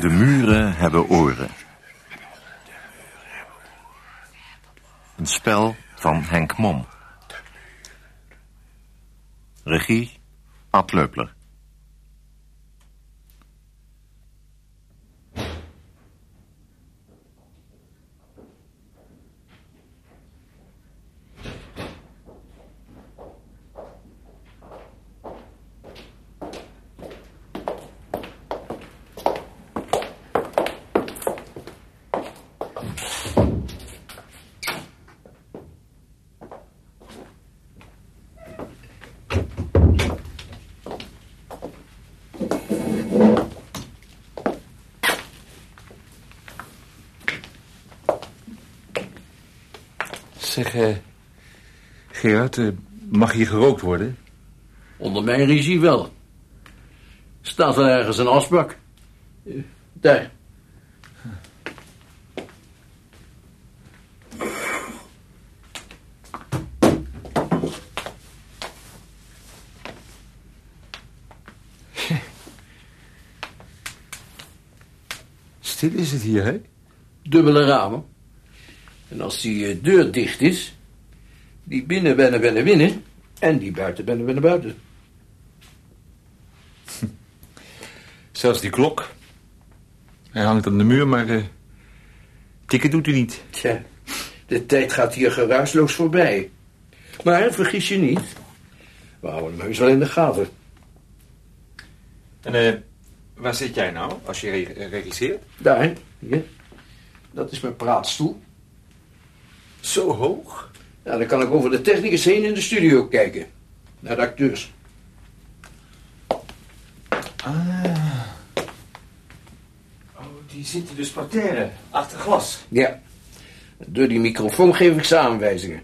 De muren hebben oren. Een spel van Henk Mom. Regie Ad Leupler. Zeg, eh, Gerard, eh, mag hier gerookt worden? Onder mijn regie wel. Staat er ergens een asbak? Eh, Daar. Stil is het hier, hè? Dubbele ramen. En als die eh, deur dicht is, die binnen binnen binnen binnen en die buiten binnen binnen buiten. Zelfs die klok. Hij hangt aan de muur, maar eh, tikken doet hij niet. Tja, de tijd gaat hier geruisloos voorbij. Maar vergis je niet, we houden hem heus wel in de gaten. En eh, waar zit jij nou als je re- regisseert? Daar, hier. Dat is mijn praatstoel. Zo hoog? Ja, dan kan ik over de technicus heen in de studio kijken. Naar de acteurs. Ah. Oh, die zitten dus parterre, achter glas. Ja. Door die microfoon geef ik ze aanwijzingen.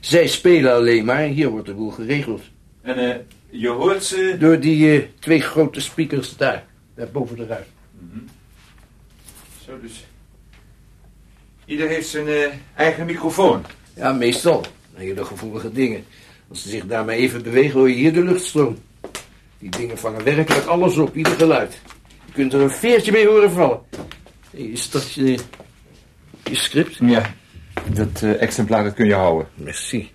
Zij spelen alleen maar, hier wordt de boel geregeld. En eh, je hoort ze... Door die eh, twee grote speakers daar, daar boven de ruit. Zo dus. Ieder heeft zijn eh, eigen microfoon. Ja, meestal. Hele gevoelige dingen. Als ze zich daarmee even bewegen, hoor je hier de luchtstroom. Die dingen vangen werkelijk alles op, ieder geluid. Je kunt er een veertje mee horen vallen. Is dat je, je script? Ja, dat eh, exemplaar dat kun je houden. Merci.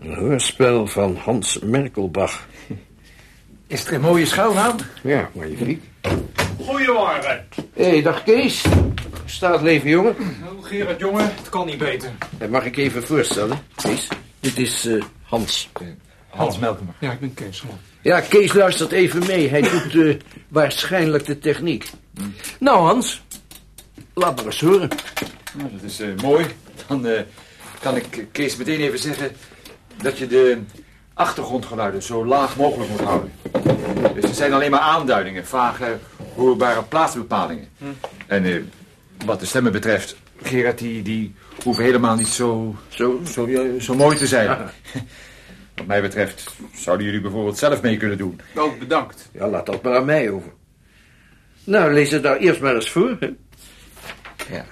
Een hoorspel van Hans Merkelbach. Is er een mooie schuilnaam? Ja, magnifiek. Goedemorgen. Hé, hey, dag Kees. Staat leven, jongen. Oh, Gerard, jongen, het kan niet beter. Eh, Mag ik even voorstellen, Kees? Dit is eh, Hans. Hans Melkenbach. Ja, ik ben Kees. man. Ja, Kees luistert even mee. Hij doet eh, waarschijnlijk de techniek. Nou, Hans. Laat maar eens horen. Nou, dat is eh, mooi. Dan eh, kan ik eh, Kees meteen even zeggen dat je de achtergrondgeluiden zo laag mogelijk moet houden. Dus er zijn alleen maar aanduidingen, vage, hoorbare plaatsbepalingen. En eh, wat de stemmen betreft, Gerard, die, die hoeven helemaal niet zo, Zo. zo, ja, zo mooi te zijn. Ja. Wat mij betreft zouden jullie bijvoorbeeld zelf mee kunnen doen. Wel bedankt. Ja, laat dat maar aan mij over. Nou, lees het nou eerst maar eens voor. hè. Ja.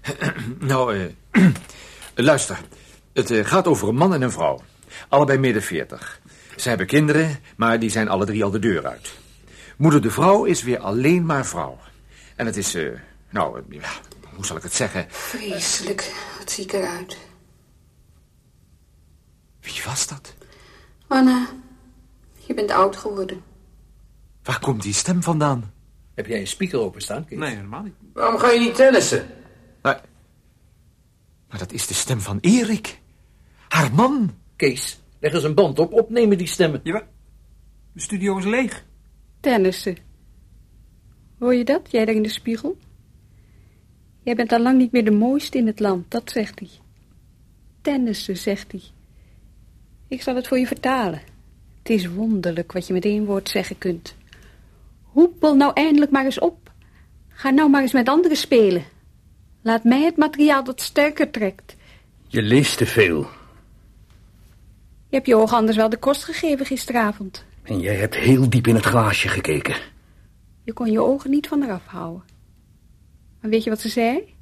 Nou, eh, luister. Het eh, gaat over een man en een vrouw. Allebei midden veertig. Ze hebben kinderen, maar die zijn alle drie al de deur uit. Moeder de vrouw is weer alleen maar vrouw. En het is, eh, nou, eh, ja, hoe zal ik het zeggen? Vreselijk. Wat zie ik eruit. Wie was dat? Anna, je bent oud geworden. Waar komt die stem vandaan? Heb jij een speaker openstaan, Kees? Nee, helemaal niet. Waarom ga je niet tennissen? Maar, maar dat is de stem van Erik. Haar man. Kees, leg eens een band op. Opnemen die stemmen. Ja, de studio is leeg. Tennissen. Hoor je dat, jij daar in de spiegel? Jij bent al lang niet meer de mooiste in het land, dat zegt hij. Tennissen, zegt hij. Ik zal het voor je vertalen. Het is wonderlijk wat je met één woord zeggen kunt. Hoepel nou eindelijk maar eens op. Ga nou maar eens met anderen spelen. Laat mij het materiaal dat sterker trekt. Je leest te veel. Je hebt je ogen anders wel de kost gegeven gisteravond. En jij hebt heel diep in het glaasje gekeken. Je kon je ogen niet van eraf houden. Maar weet je wat ze zei?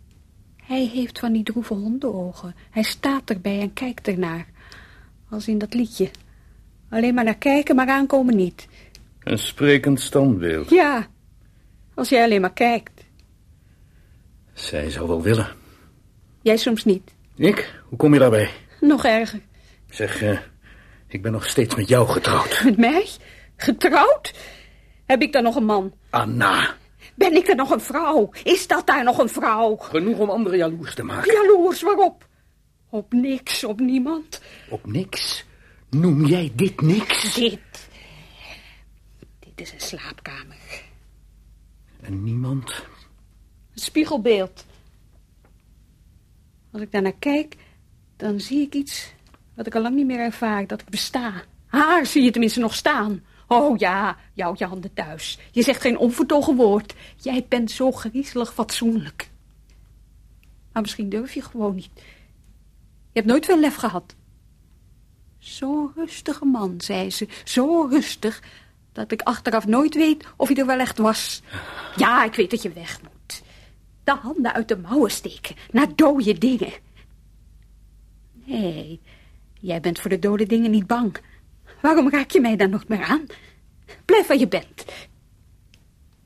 Hij heeft van die droeve hondenogen. Hij staat erbij en kijkt ernaar. Als in dat liedje. Alleen maar naar kijken, maar aankomen niet. Een sprekend standbeeld. Ja, Als jij alleen maar kijkt. Zij zou wel willen. Jij soms niet. Ik? Hoe kom je daarbij? Nog erger. Zeg, eh, ik ben nog steeds met jou getrouwd. Met mij? Getrouwd? Heb ik dan nog een man? Anna, Ben ik er nog een vrouw? Is dat daar nog een vrouw? genoeg om anderen jaloers te maken. Jaloers, waarop? Op niks, op niemand. Op niks? Noem jij dit niks? Dit. Dit is een slaapkamer. En niemand? Een spiegelbeeld. Als ik daarnaar kijk, dan zie ik iets wat ik al lang niet meer ervaar, dat ik besta. Haar zie je tenminste nog staan. Oh ja, jou je handen thuis. Je zegt geen onvertogen woord. Jij bent zo griezelig fatsoenlijk. Maar misschien durf je gewoon niet. Je hebt nooit veel lef gehad. Zo'n rustige man, zei ze. Zo rustig, dat ik achteraf nooit weet of hij er wel echt was. Ja, ik weet dat je weg moet. De handen uit de mouwen steken, naar dode dingen. Nee, jij bent voor de dode dingen niet bang. Waarom raak je mij dan nog meer aan? Blijf waar je bent.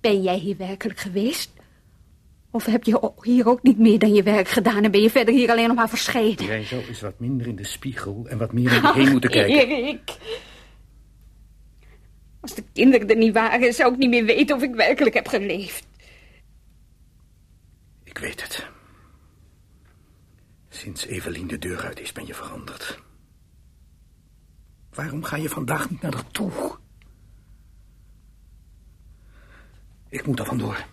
Ben jij hier werkelijk geweest? Of heb je hier ook niet meer dan je werk gedaan en ben je verder hier alleen nog maar verschenen? Jij zou eens wat minder in de spiegel en wat meer naar je heen moeten kijken. Erik. Als de kinderen er niet waren, zou ik niet meer weten of ik werkelijk heb geleefd. Ik weet het. Sinds Evelien de deur uit is, ben je veranderd. Waarom ga je vandaag niet naar haar toe? Ik moet er vandoor.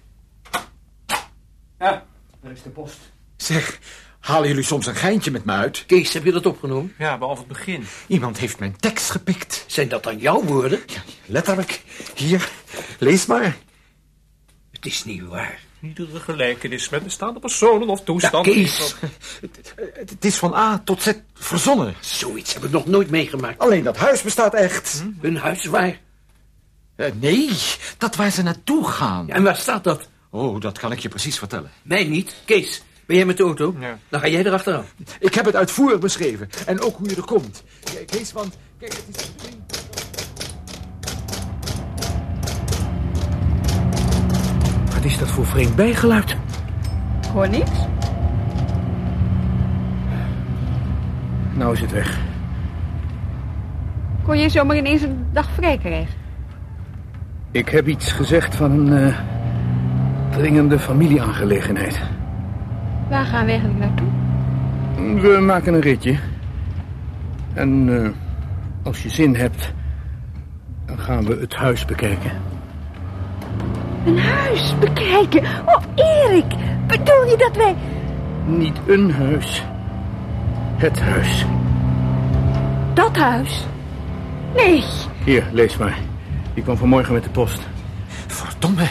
Ja, daar is de post. Zeg, halen jullie soms een geintje met me uit? Kees, heb je dat opgenomen? Ja, behalve het begin. Iemand heeft mijn tekst gepikt. Zijn dat dan jouw woorden? Ja, letterlijk. Hier, lees maar. Het is niet waar. Iedere gelijkenis met bestaande personen of Ja, toestanden. Kees, Het, het is van A tot Z verzonnen. zoiets heb ik nog nooit meegemaakt. Alleen dat huis bestaat echt. Hun huis waar? Eh, nee, dat waar ze naartoe gaan. En waar staat dat? Oh, dat kan ik je precies vertellen. Mij niet. Kees, ben jij met de auto? Ja. Dan ga jij erachteraan. Ik heb het uitvoerig beschreven. En ook hoe je er komt. Kees, want... Kijk, het is... Wat is dat voor vreemd bijgeluid? Hoor niks. Nou is het weg. Kon je zomaar ineens een dag vrij krijgen? Ik heb iets gezegd van een eh, dringende familieaangelegenheid. Waar gaan we eigenlijk naartoe? We maken een ritje. En eh, als je zin hebt, dan gaan we het huis bekijken. Een huis bekijken. Oh, Erik, bedoel je dat wij... Niet een huis. Het huis. Dat huis? Nee. Hier, lees maar. Die kwam vanmorgen met de post. Verdomme.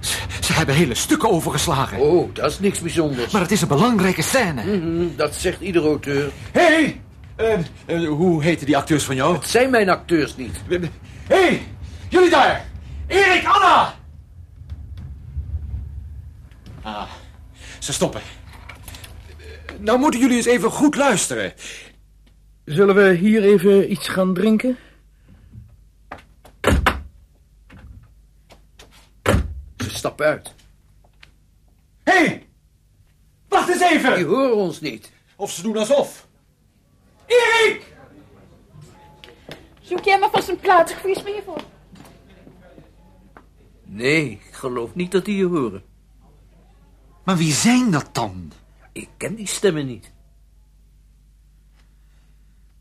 Ze, ze hebben hele stukken overgeslagen. Oh, dat is niks bijzonders. Maar het is een belangrijke scène. Mhm, dat zegt ieder auteur. Hé! hey! Eh, eh, hoe heten die acteurs van jou? Het zijn mijn acteurs niet. Hé! Hey, jullie daar! Erik, Anna! Ah, ze stoppen. Nou moeten jullie eens even goed luisteren. Zullen we hier even iets gaan drinken? Ze stappen uit. Hé! Hey, wacht eens Die even! horen ons niet. Of ze doen alsof. Erik! Zoek jij maar vast een plaats, ik vries me hiervoor. Nee, ik geloof niet dat die je horen. Maar wie zijn dat dan? Ik ken die stemmen niet.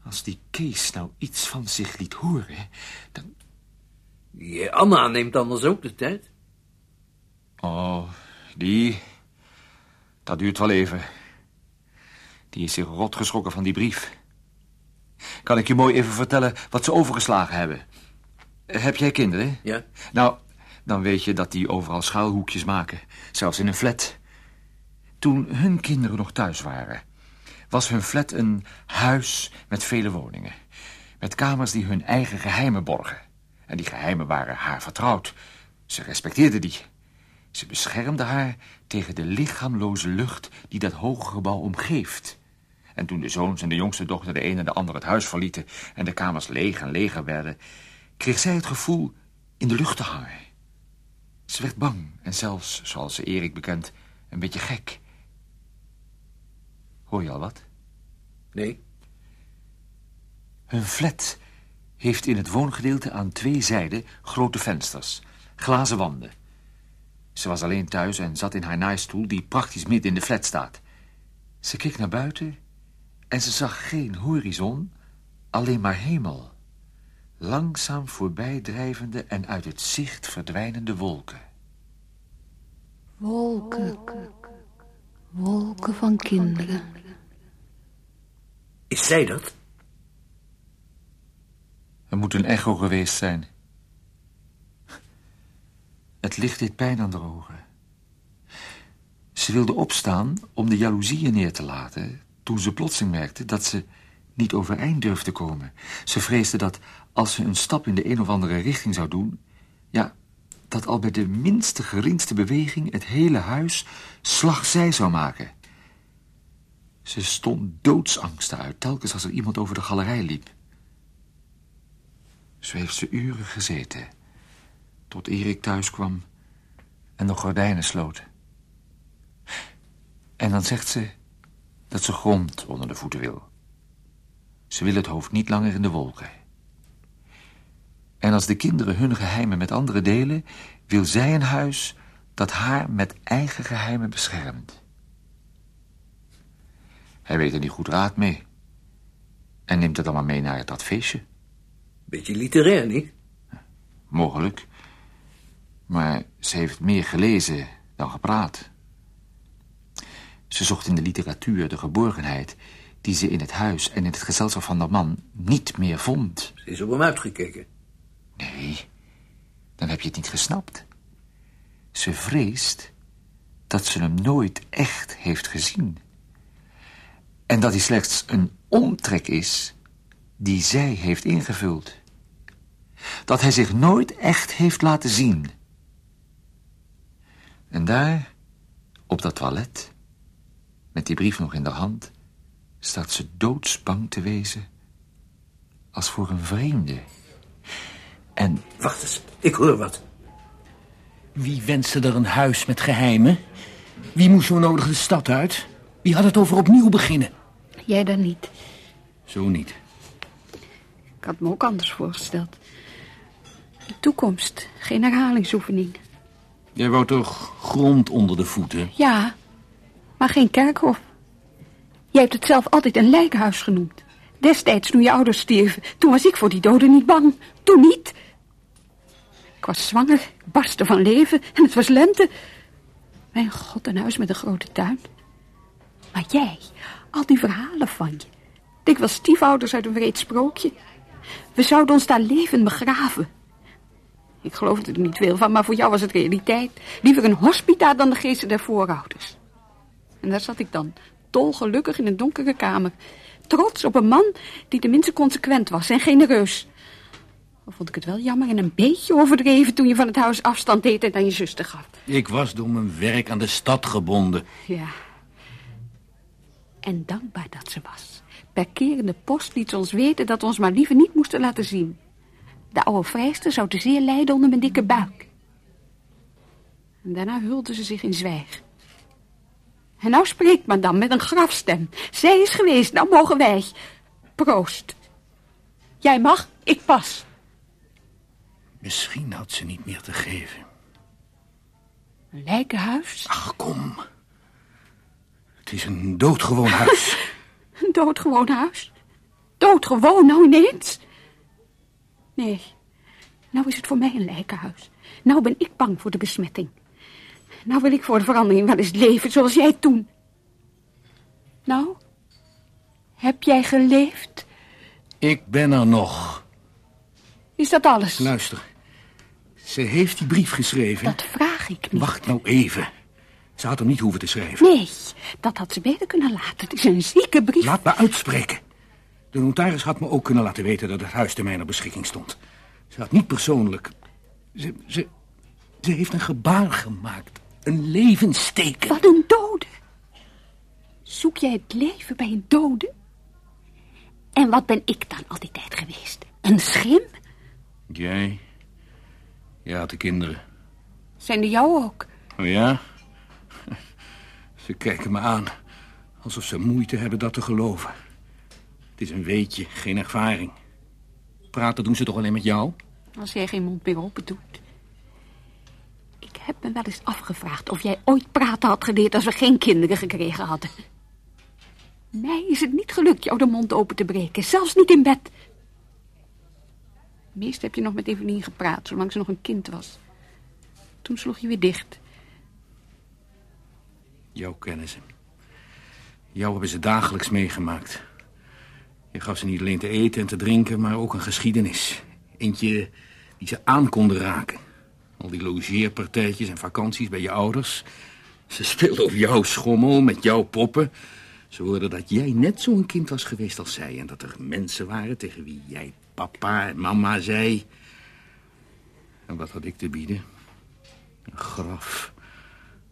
Als die Kees nou iets van zich liet horen, dan... Je Anna neemt anders ook de tijd. Oh, die... Dat duurt wel even. Die is zich rot geschrokken van die brief. Kan ik je mooi even vertellen wat ze overgeslagen hebben? Heb jij kinderen? Ja? Nou, dan weet je dat die overal schuilhoekjes maken. Zelfs in een flat. Toen hun kinderen nog thuis waren... was hun flat een huis met vele woningen. Met kamers die hun eigen geheimen borgen. En die geheimen waren haar vertrouwd. Ze respecteerde die. Ze beschermde haar tegen de lichaamloze lucht die dat hoge gebouw omgeeft. En toen de zoons en de jongste dochter de een en de ander het huis verlieten... en de kamers leeg en leger werden... kreeg zij het gevoel in de lucht te hangen. Ze werd bang en zelfs, zoals ze Erik bekend, een beetje gek. Hoor je al wat? Nee. Hun flat heeft in het woongedeelte aan twee zijden grote vensters, glazen wanden. Ze was alleen thuis en zat in haar naaistoel die praktisch midden in de flat staat. Ze keek naar buiten en ze zag geen horizon, alleen maar hemel. Langzaam voorbijdrijvende en uit het zicht verdwijnende wolken. Wolken. Wolken van kinderen. Is zij dat? Het moet een echo geweest zijn. Het licht deed pijn aan de ogen. Ze wilde opstaan om de jaloezieën neer te laten... toen ze plotseling merkte dat ze niet overeind durfde komen. Ze vreesde dat als ze een stap in de een of andere richting zou doen... ja, dat al bij de minste geringste beweging... het hele huis slagzij zou maken. Ze stond doodsangsten uit, telkens als er iemand over de galerij liep. Zo heeft ze uren gezeten. Tot Erik thuis kwam en de gordijnen sloot. En dan zegt ze dat ze grond onder de voeten wil. Ze wil het hoofd niet langer in de wolken. En als de kinderen hun geheimen met anderen delen... wil zij een huis dat haar met eigen geheimen beschermt. Hij weet er niet goed raad mee. En neemt het allemaal mee naar dat feestje. Beetje literair, niet? Mogelijk. Maar ze heeft meer gelezen dan gepraat. Ze zocht in de literatuur de geborgenheid... die ze in het huis en in het gezelschap van de man niet meer vond. Ze is op hem uitgekeken. Nee, dan heb je het niet gesnapt. Ze vreest dat ze hem nooit echt heeft gezien. En dat hij slechts een omtrek is die zij heeft ingevuld. Dat hij zich nooit echt heeft laten zien. En daar, op dat toilet, met die brief nog in de hand, staat ze doodsbang te wezen als voor een vreemde. En Wacht eens, ik hoor wat. Wie wenste er een huis met geheimen? Wie moest zo nodig de stad uit? Wie had het over opnieuw beginnen? Jij dan niet. Zo niet. Ik had me ook anders voorgesteld. De toekomst, geen herhalingsoefening. Jij wou toch grond onder de voeten? Ja, maar geen kerkhof. Jij hebt het zelf altijd een lijkhuis genoemd. Destijds toen je ouders stierven, toen was ik voor die doden niet bang. Toen niet. Ik was zwanger, ik barstte van leven en het was lente. Mijn god, een huis met een grote tuin. Maar jij, al die verhalen van je. Dikwijls stiefouders uit een wreed sprookje. We zouden ons daar levend begraven. Ik geloofde er niet veel van, maar voor jou was het realiteit. Liever een hospita dan de geesten der voorouders. En daar zat ik dan, dolgelukkig in een donkere kamer. Trots op een man die tenminste consequent was en genereus. Vond ik het wel jammer en een beetje overdreven toen je van het huis afstand deed en aan je zuster gaf. Ik was door mijn werk aan de stad gebonden. Ja. En dankbaar dat ze was. Per kerende post liet ze ons weten dat we ons maar liever niet moesten laten zien. De oude vrijster zou te zeer lijden onder mijn dikke buik. En daarna hulde ze zich in zwijg. En nou spreekt madame met een grafstem. Zij is geweest, nou mogen wij. Proost. Jij mag, ik pas. Misschien had ze niet meer te geven. Een lijkenhuis, Ach, kom. Het is een doodgewoon huis. een doodgewoon huis. Doodgewoon, nou ineens. Nee, nou is het voor mij een lijkenhuis. Nou ben ik bang voor de besmetting. Nou wil ik voor de verandering wel eens leven zoals jij toen. Nou, heb jij geleefd? Ik ben er nog. Is dat alles? Luister. Ze heeft die brief geschreven. Dat vraag ik niet. Wacht nou even. Ze had hem niet hoeven te schrijven. Nee, dat had ze beter kunnen laten. Het is een zieke brief. Laat me uitspreken. De notaris had me ook kunnen laten weten dat het huis te mijner beschikking stond. Ze had niet persoonlijk... Ze, ze, ze heeft een gebaar gemaakt. Een levensteken. Wat een dode. Zoek jij het leven bij een dode? En wat ben ik dan al die tijd geweest? Een schim? Jij? Ja, de kinderen. Zijn de jou ook? Oh ja? Ze kijken me aan. Alsof ze moeite hebben dat te geloven. Het is een weetje, geen ervaring. Praten doen ze toch alleen met jou? Als jij geen mond meer open doet. Ik heb me wel eens afgevraagd of jij ooit praten had geleerd als we geen kinderen gekregen hadden. Mij is het niet gelukt jou de mond open te breken, zelfs niet in bed. Meest heb je nog met Evelien gepraat, zolang ze nog een kind was. Toen sloeg je weer dicht. Jou kennen ze. Jou hebben ze dagelijks meegemaakt. Je gaf ze niet alleen te eten en te drinken, maar ook een geschiedenis. Eentje die ze aan konden raken. Al die logeerpartijtjes en vakanties bij je ouders. Ze speelden op jouw schommel, met jouw poppen. Ze hoorden dat jij net zo'n kind was geweest als zij... en dat er mensen waren tegen wie jij papa en mama zei. En wat had ik te bieden? Een graf.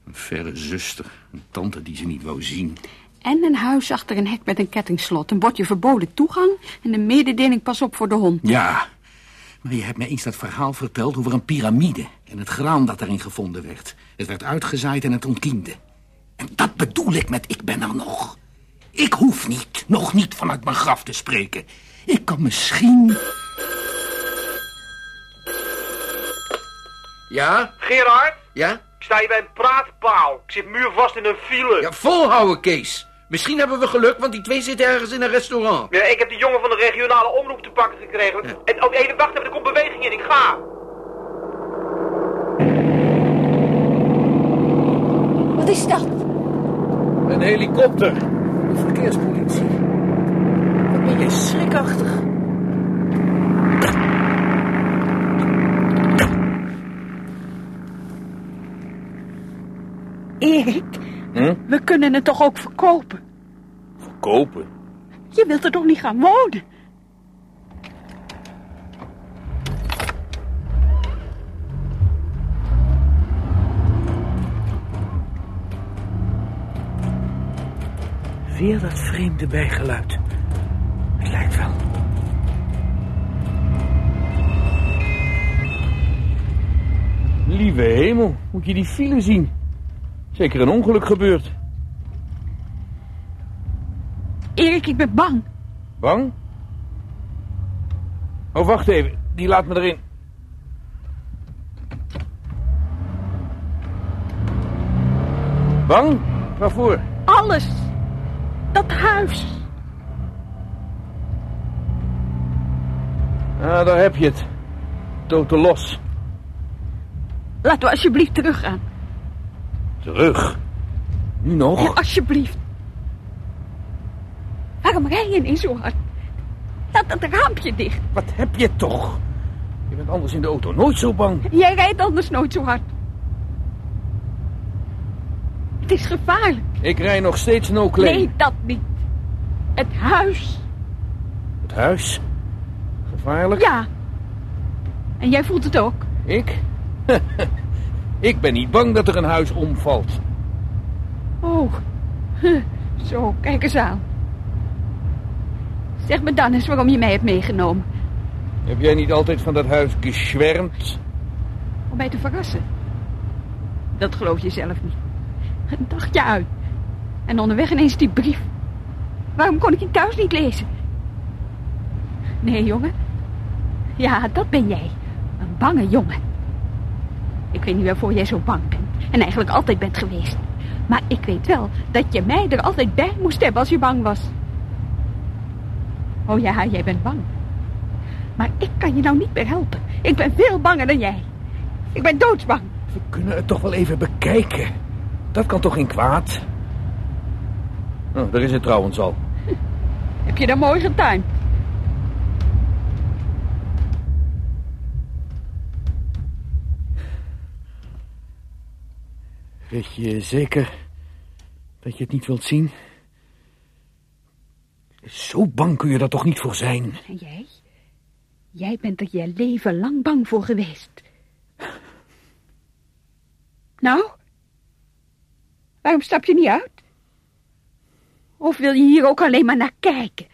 Een verre zuster. Een tante die ze niet wou zien. En een huis achter een hek met een kettingslot. Een bordje verboden toegang en een mededeling pas op voor de hond. Ja, maar je hebt mij eens dat verhaal verteld over een piramide... en het graan dat erin gevonden werd. Het werd uitgezaaid en het ontkiemde. En dat bedoel ik met ik ben er nog. Ik hoef niet, nog niet vanuit mijn graf te spreken. Ik kan misschien... Ja? Gerard, Ja? ik sta hier bij een praatpaal. Ik zit muurvast in een file. Ja, volhouden, Kees. Misschien hebben we geluk, want die twee zitten ergens in een restaurant. Ja, ik heb die jongen van de regionale omroep te pakken gekregen. En, oh, even wachten, er komt beweging in. Ik ga. Wat is dat? Een helikopter. De verkeerspolitie. Schrikachtig. Erik, Hm? we kunnen het toch ook verkopen? Verkopen? Je wilt er toch niet gaan wonen? Weer dat vreemde bijgeluid. Het lijkt wel. Lieve hemel, moet je die file zien. Zeker een ongeluk gebeurd. Erik, ik ben bang. Bang? Oh, wacht even. Die laat me erin. Bang? Waarvoor? Alles. Dat huis. Ah, daar heb je het. Toten los. Laten we alsjeblieft teruggaan. Terug. Nu nog? Ja, alsjeblieft. Waarom rij je niet zo hard? Laat dat raampje dicht. Wat heb je toch? Je bent anders in de auto nooit zo bang. Jij rijdt anders nooit zo hard. Het is gevaarlijk. Ik rij nog steeds no claim. Nee, dat niet. Het huis. Het huis? Gevaarlijk? Ja. En jij voelt het ook. Ik? ik ben niet bang dat er een huis omvalt. Oh. Zo, kijk eens aan. Zeg me dan eens waarom je mij hebt meegenomen. Heb jij niet altijd van dat huis geschwärmd? Om mij te verrassen. Dat geloof je zelf niet. Een dagje uit. En onderweg ineens die brief. Waarom kon ik die thuis niet lezen? Nee, jongen. Ja, dat ben jij. Een bange jongen. Ik weet niet waarvoor jij zo bang bent. En eigenlijk altijd bent geweest. Maar ik weet wel dat je mij er altijd bij moest hebben als je bang was. Oh ja, jij bent bang. Maar ik kan je nou niet meer helpen. Ik ben veel banger dan jij. Ik ben doodsbang. We kunnen het toch wel even bekijken. Dat kan toch geen kwaad? Oh, daar is het trouwens al. Heb je dan mooi getuind? Weet je zeker dat je het niet wilt zien? Zo bang kun je er toch niet voor zijn? En jij? Jij bent er je leven lang bang voor geweest. Nou? Waarom stap je niet uit? Of wil je hier ook alleen maar naar kijken?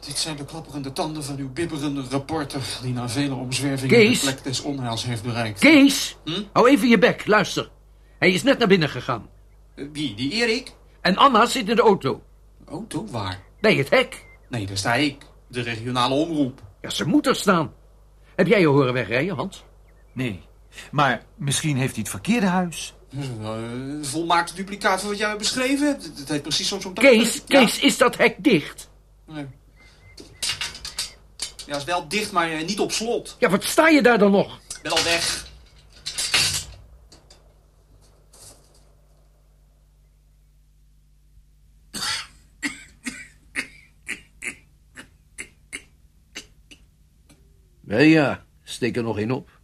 Dit zijn de klapperende tanden van uw bibberende reporter... die na vele omzwervingen Kees? de plek des onheils heeft bereikt. Kees, Hm? hou even je bek, luister. Hij is net naar binnen gegaan. Eh, Wie, die Erik? En Anna zit in de auto. Auto, waar? Bij het hek. Nee, daar sta ik. De regionale omroep. Ja, ze moet er staan. Heb jij je horen wegrijden, Hans? Nee, maar misschien heeft hij het verkeerde huis. Uh, volmaakte duplicaat van wat jij me beschreven hebt. Het, het heeft precies zo'n... zo'n Kees, Ja? Kees, is dat hek dicht? Nee. Ja, is wel dicht, maar eh, niet op slot. Ja, wat sta je daar dan nog? Ik ben al weg. Wel ja, steek er nog één op.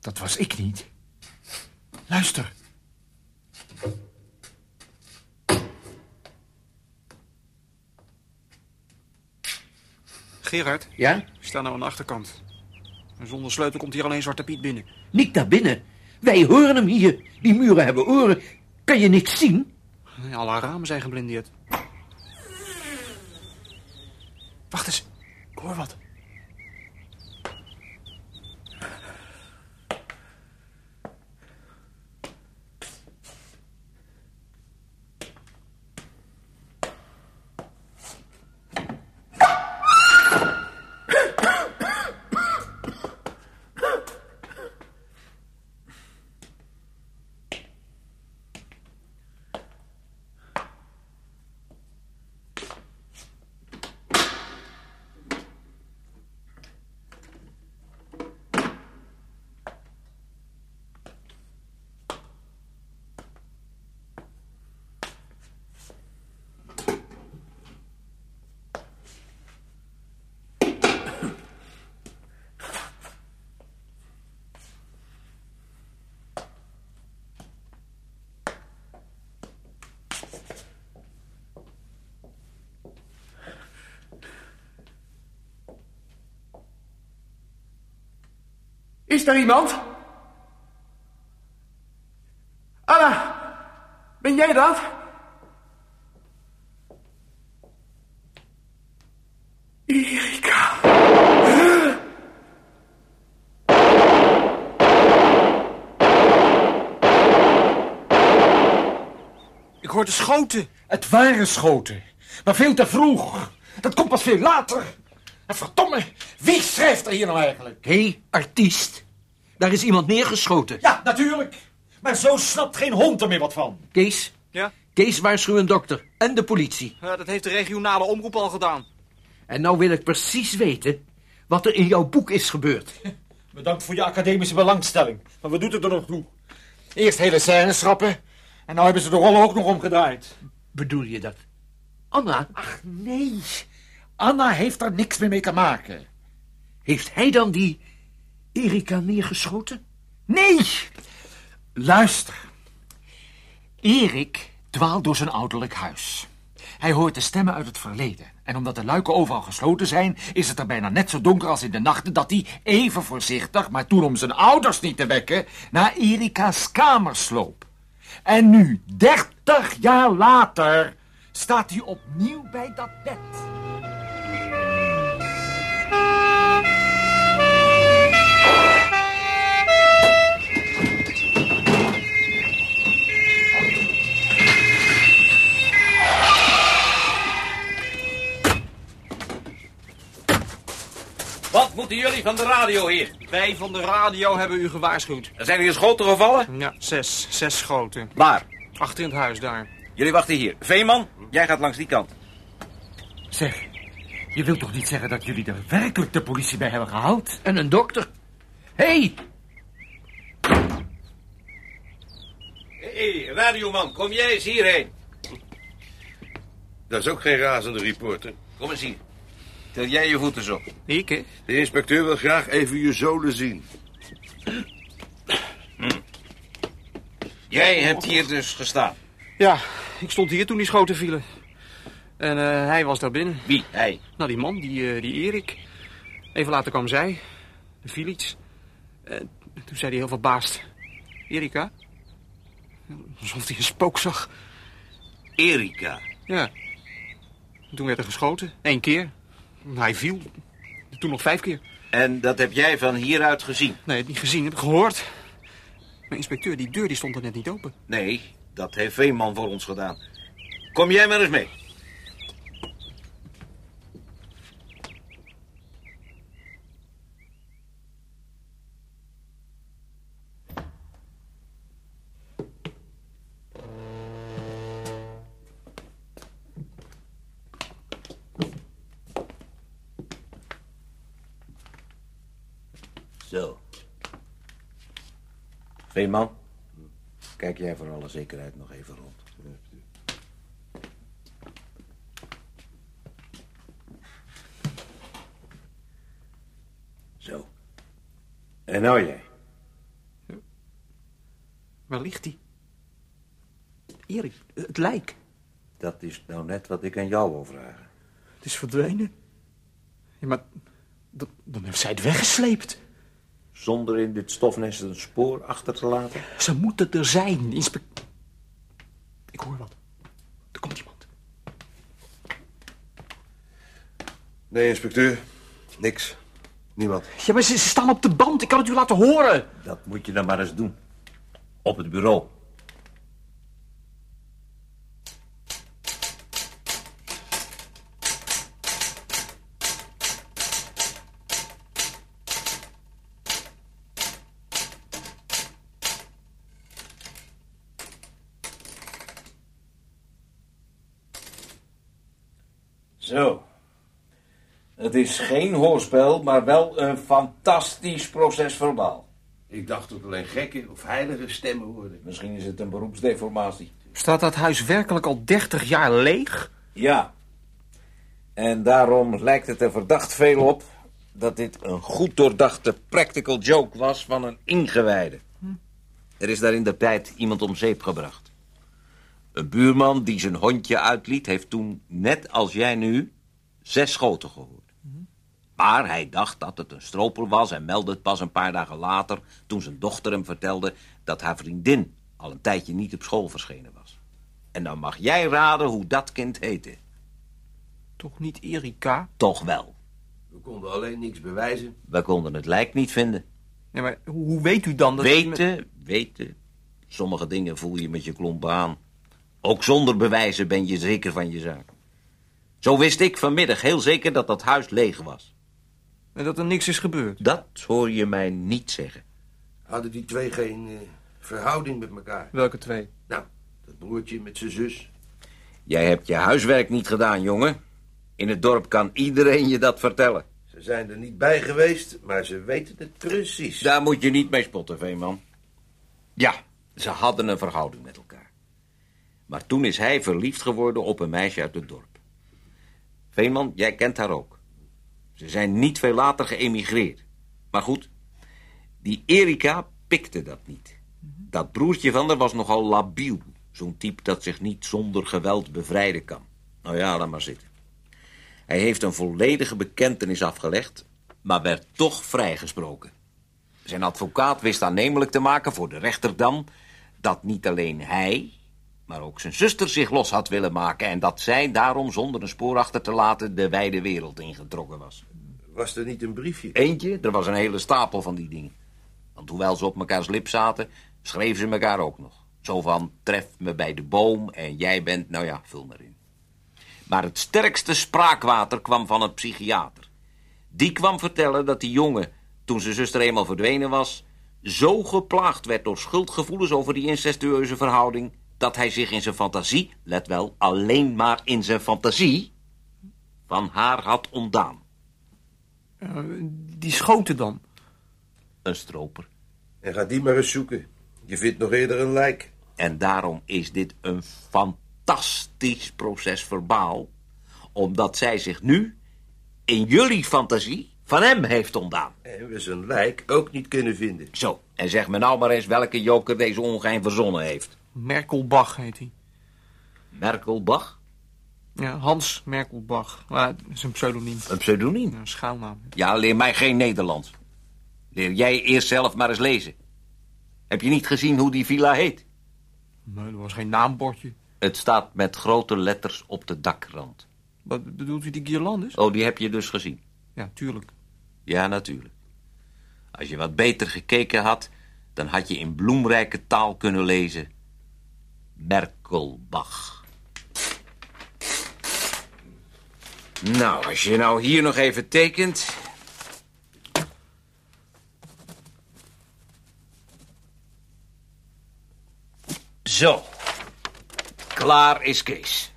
Dat was ik niet. Luister. Gerard, Ja? we staan nou aan de achterkant. En zonder sleutel komt hier alleen Zwarte Piet binnen. Niet naar binnen. Wij horen hem hier. Die muren hebben oren. Kan je niks zien? Nee, Alle ramen zijn geblindeerd. Wacht eens, ik hoor wat. Is er iemand? Anna, ben jij dat? Erika. Ik hoorde schoten. Het waren schoten. Maar veel te vroeg. Dat komt pas veel later. Verdomme, wie schrijft er hier nou eigenlijk? Hé, hey, artiest. Daar is iemand neergeschoten. Ja, natuurlijk. Maar zo snapt geen hond er meer wat van. Kees, Ja? Kees waarschuw een dokter en de politie. ja, dat heeft de regionale omroep al gedaan. En nou wil ik precies weten wat er in jouw boek is gebeurd. Bedankt voor je academische belangstelling. Maar wat doet het er nog toe? Eerst hele scènes schrappen. En nou hebben ze de rollen ook nog omgedraaid. Bedoel je dat? Anna, Ach, nee. Anna heeft er niks meer mee te maken. heeft hij dan die Erika neergeschoten? Nee! Luister. Erik dwaalt door zijn ouderlijk huis. Hij hoort de stemmen uit het verleden. En omdat de luiken overal gesloten zijn, is het er bijna net zo donker als in de nachten dat hij even voorzichtig, maar toen om zijn ouders niet te wekken, naar Erika's kamer sloop. En nu, dertig jaar later, staat hij opnieuw bij dat bed. Jullie van de radio hier? Wij van de radio hebben u gewaarschuwd. Er zijn hier schoten gevallen? Ja, zes. Zes schoten. Waar? Achter in het huis daar. Jullie wachten hier. Veeman, jij gaat langs die kant. Zeg, je wilt toch niet zeggen dat jullie er werkelijk de politie bij hebben gehaald? En een dokter? Hé, hey, Hé, hey, radioman, kom jij eens hierheen. Dat is ook geen razende reporter. Kom eens hier. Til jij je voeten zo. Ik, hè? De inspecteur wil graag even je zolen zien. Jij hebt hier dus gestaan. Ja, ik stond hier toen die schoten vielen. En eh, hij was daar binnen. Wie? Hij. Nou, die man, die, eh, die Erik. Even later kwam zij. Er viel iets. Eh, toen zei hij heel verbaasd. Erika? Alsof hij een spook zag. Erika. Ja. En toen werd er geschoten. Eén keer. Hij viel. Toen nog vijf keer. En dat heb jij van hieruit gezien? Nee, niet gezien, heb ik gehoord. Maar inspecteur, die deur die stond er net niet open. Nee, dat heeft Veeman voor ons gedaan. Kom jij maar eens mee. Kijk jij voor alle zekerheid nog even rond. Zo. En nou jij. Waar ligt hij? Erik, het lijk. Dat is nou net wat ik aan jou wil vragen. Het is verdwenen. Ja, maar dan, dan heeft zij het weggesleept. Zonder in dit stofnest een spoor achter te laten? Ze moeten er zijn, inspecteur. Ik hoor wat. Er komt iemand. Nee, inspecteur. Niks. Niemand. Ja, maar ze, ze staan op de band. Ik kan het u laten horen. Dat moet je dan maar eens doen. Op het bureau. Zo. Het is geen hoorspel, maar wel een fantastisch proces verbaal. Ik dacht dat alleen gekke of heilige stemmen hoorden. Misschien is het een beroepsdeformatie. Staat dat huis werkelijk al 30 jaar leeg? Ja. En daarom lijkt het er verdacht veel op dat dit een goed doordachte practical joke was van een ingewijde. Er is daar in de tijd iemand om zeep gebracht. Een buurman die zijn hondje uitliet, heeft toen, net als jij nu, zes schoten gehoord. Maar hij dacht dat het een stroper was en meldde het pas een paar dagen later... toen zijn dochter hem vertelde dat haar vriendin al een tijdje niet op school verschenen was. En dan mag jij raden hoe dat kind heette. Toch niet Erika? Toch wel. We konden alleen niks bewijzen. We konden het lijk niet vinden. Ja, maar hoe weet u dan dat... Weten, weten. Sommige dingen voel je met je klompen aan. Ook zonder bewijzen ben je zeker van je zaak. Zo wist ik vanmiddag heel zeker dat dat huis leeg was. En dat er niks is gebeurd? Dat hoor je mij niet zeggen. Hadden die twee geen eh, verhouding met elkaar? Welke twee? Nou, dat broertje met zijn zus. Jij hebt je huiswerk niet gedaan, jongen. In het dorp kan iedereen je dat vertellen. Ze zijn er niet bij geweest, maar ze weten het precies. Daar moet je niet mee spotten, Veeman. Ja, ze hadden een verhouding met elkaar. Maar toen is hij verliefd geworden op een meisje uit het dorp. Veeman, jij kent haar ook. Ze zijn niet veel later geëmigreerd. Maar goed, die Erika pikte dat niet. Dat broertje van haar was nogal labiel. Zo'n type dat zich niet zonder geweld bevrijden kan. Nou ja, laat maar zitten. Hij heeft een volledige bekentenis afgelegd, maar werd toch vrijgesproken. Zijn advocaat wist aannemelijk te maken voor de rechter dan... dat niet alleen hij, maar ook zijn zuster zich los had willen maken... en dat zij daarom zonder een spoor achter te laten de wijde wereld ingetrokken was. Was er niet een briefje? Eentje, er was een hele stapel van die dingen. Want hoewel ze op mekaars lip zaten, schreven ze elkaar ook nog. Zo van, tref me bij de boom en jij bent, nou ja, vul maar in. Maar het sterkste spraakwater kwam van een psychiater. Die kwam vertellen dat die jongen, toen zijn zuster eenmaal verdwenen was... zo geplaagd werd door schuldgevoelens over die incestueuze verhouding... dat hij zich in zijn fantasie, let wel, alleen maar in zijn fantasie... van haar had ontdaan. Uh, die schoten dan? Een stroper. En ga die maar eens zoeken. Je vindt nog eerder een lijk. En daarom is dit een fantastisch proces verbaal. Omdat zij zich nu, in jullie fantasie, van hem heeft ontdaan. En we zijn lijk ook niet kunnen vinden. Zo, en zeg me nou maar eens welke joker deze ongein verzonnen heeft. Merkelbach heet hij. Merkelbach? Ja, Hans Merkelbach. Maar dat is een pseudoniem. Een pseudoniem? Ja, een schaalnaam. Ja, leer mij geen Nederlands. Leer jij eerst zelf maar eens lezen. Heb je niet gezien hoe die villa heet? Nee, er was geen naambordje. Het staat met grote letters op de dakrand. Wat bedoelt u, die guirlandes? Oh, die heb je dus gezien? Ja, tuurlijk. Ja, natuurlijk. Als je wat beter gekeken had, dan had je in bloemrijke taal kunnen lezen... Merkelbach. Nou, als je nou hier nog even tekent... Zo. Klaar is Kees.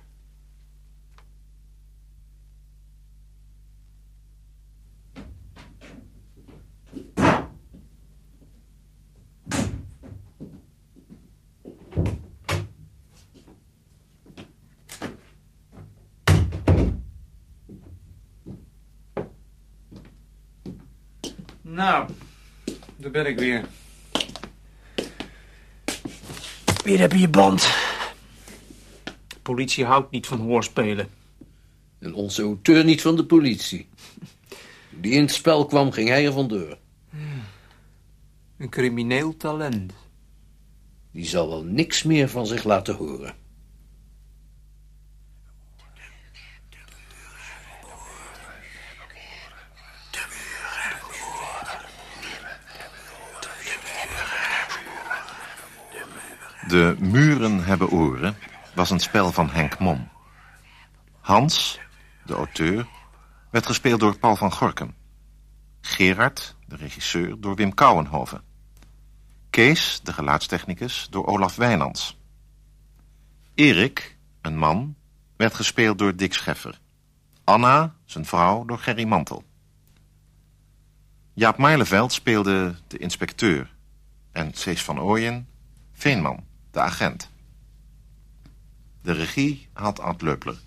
Ben ik weer. Hier heb je je band. De politie houdt niet van hoorspelen. En onze auteur niet van de politie. Die in het spel kwam, ging hij er vandoor. Een crimineel talent. Die zal wel niks meer van zich laten horen. De muren hebben oren was een spel van Henk Mom. Hans, de auteur, werd gespeeld door Paul van Gorkum. Gerard, de regisseur, door Wim Kouwenhoven. Kees, de geluidstechnicus, door Olaf Wijnands. Erik, een man, werd gespeeld door Dick Scheffer. Anna, zijn vrouw, door Gerry Mantel. Jaap Meileveld speelde de inspecteur en Cees van Ooyen Veenman, de agent. De regie had Ad.